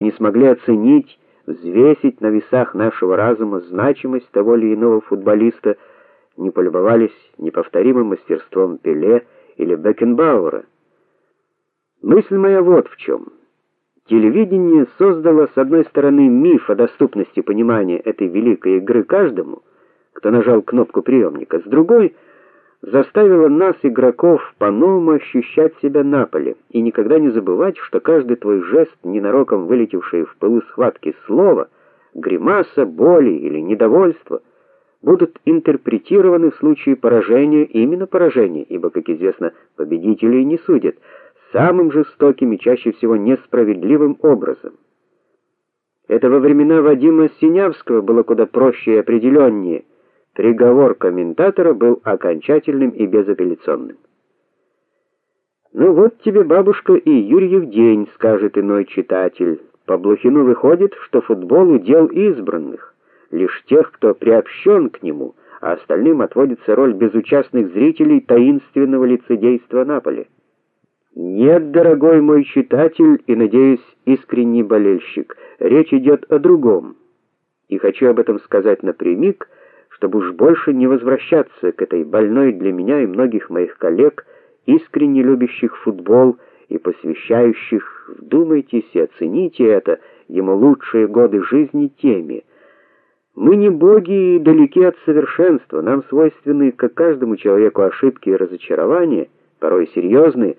не смогли оценить, взвесить на весах нашего разума значимость того или иного футболиста, не полюбовались неповторимым мастерством Пеле или Бекенбауэра. Мысль моя вот в чем. Телевидение создало с одной стороны миф о доступности понимания этой великой игры каждому, кто нажал кнопку приемника, с другой заставило нас, игроков, по-новому ощущать себя на поле и никогда не забывать, что каждый твой жест, ненароком вылетевший в пылу схватки слово, гримаса боли или недовольства, будут интерпретированы в случае поражения именно поражения, ибо, как известно, победителей не судят самым жестоким и чаще всего несправедливым образом. Это во времена Вадима Синявского было куда проще и определеннее. Приговор комментатора был окончательным и безапелляционным. Ну вот тебе, бабушка, и Юрьев день, скажет иной читатель. По Блохину выходит, что футбол удел избранных, лишь тех, кто приобщен к нему, а остальным отводится роль безучастных зрителей таинственного лицедейства на поле. Нет, дорогой мой читатель и, надеюсь, искренний болельщик, речь идет о другом. И хочу об этом сказать напрямик, чтобы уж больше не возвращаться к этой больной для меня и многих моих коллег, искренне любящих футбол и посвящающих, вдумайтесь и оцените это, ему лучшие годы жизни теме. Мы не боги и далеки от совершенства, нам свойственны, как каждому человеку, ошибки и разочарования, порой серьезные,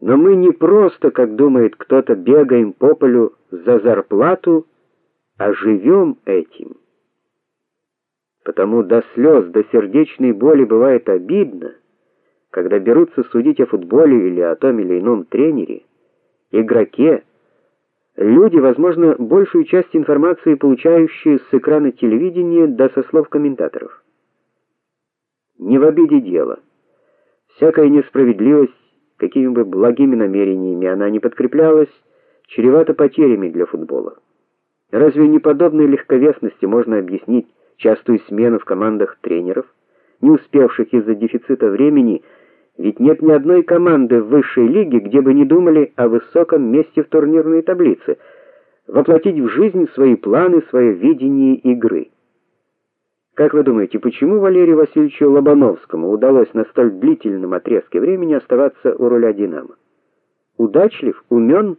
но мы не просто, как думает кто-то, бегаем по полю за зарплату, а живем этим. Потому до слез, до сердечной боли бывает обидно, когда берутся судить о футболе или о том или ином тренере, игроке, люди, возможно, большую часть информации получающие с экрана телевидения да со слов комментаторов. Не в обиде дело. Всякая несправедливость, какими бы благими намерениями она ни подкреплялась, чревата потерями для футбола. Разве не подобной легковесности можно объяснить частую смену в командах тренеров, не успевших из-за дефицита времени, ведь нет ни одной команды в высшей лиге, где бы не думали о высоком месте в турнирной таблице, воплотить в жизнь свои планы, свое видение игры. Как вы думаете, почему Валерию Васильевичу Лобановскому удалось на столь длительном отрезке времени оставаться у руля Динамо? Удачлив, умен,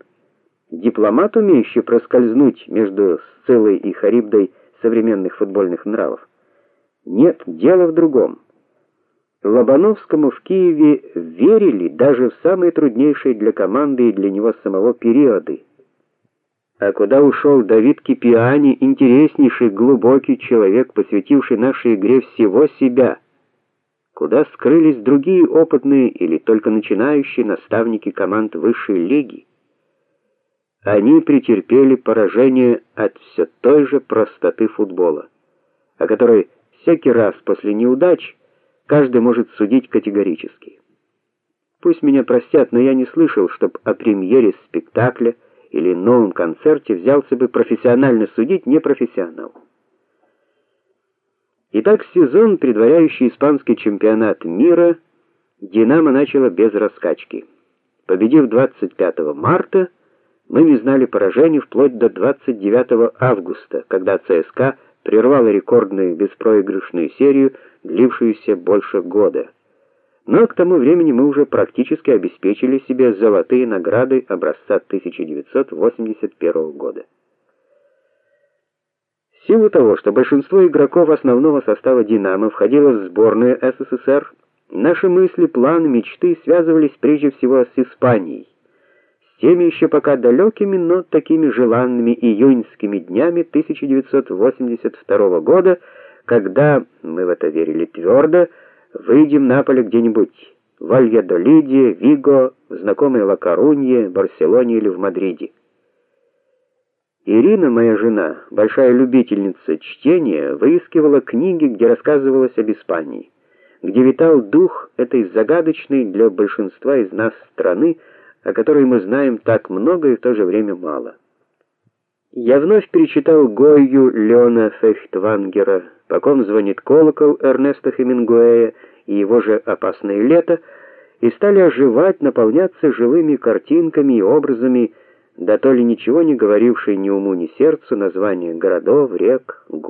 дипломат, умеющий проскользнуть между Сциллой и Харибдой современных футбольных нравов. Нет, дело в другом. Лобановскому в Киеве верили даже в самые труднейшие для команды и для него самого периоды. А куда ушел Давид Кипиани, интереснейший, глубокий человек, посвятивший нашей игре всего себя? Куда скрылись другие опытные или только начинающие наставники команд высшей лиги? Они претерпели поражение от все той же простоты футбола, о которой всякий раз после неудач каждый может судить категорически. Пусть меня простят, но я не слышал, чтоб о премьере спектакля или новом концерте взялся бы профессионально судить непрофессионал. Итак, сезон, предваряющий испанский чемпионат мира, Динамо начало без раскачки. Победив 25 марта, мы не знали поражений вплоть до 29 августа, когда ЦСКА прервала рекордную беспроигрышную серию, длившуюся больше года. Но к тому времени мы уже практически обеспечили себе золотые награды образца 1981 года. В силу того, что большинство игроков основного состава Динамо входило в сборную СССР, наши мысли, планы, мечты связывались прежде всего с Испанией теми еще пока далекими, но такими желанными июньскими днями 1982 года, когда, мы в это верили твердо, выйдем на поле где-нибудь в Вальядолиде, Виго, в знакомой Ла-Корунье, Барселоне или в Мадриде. Ирина, моя жена, большая любительница чтения, выискивала книги, где рассказывалось об Испании, где витал дух этой загадочной для большинства из нас страны, о которой мы знаем так много и в то же время мало. Я вновь перечитал Гойю Леона Фехтвангера, по ком звонит колокол Эрнеста Хемингуэя и его же Опасное лето, и стали оживать, наполняться живыми картинками и образами да то ли ничего не говорившие ни уму, ни сердцу названия городов, рек, гор,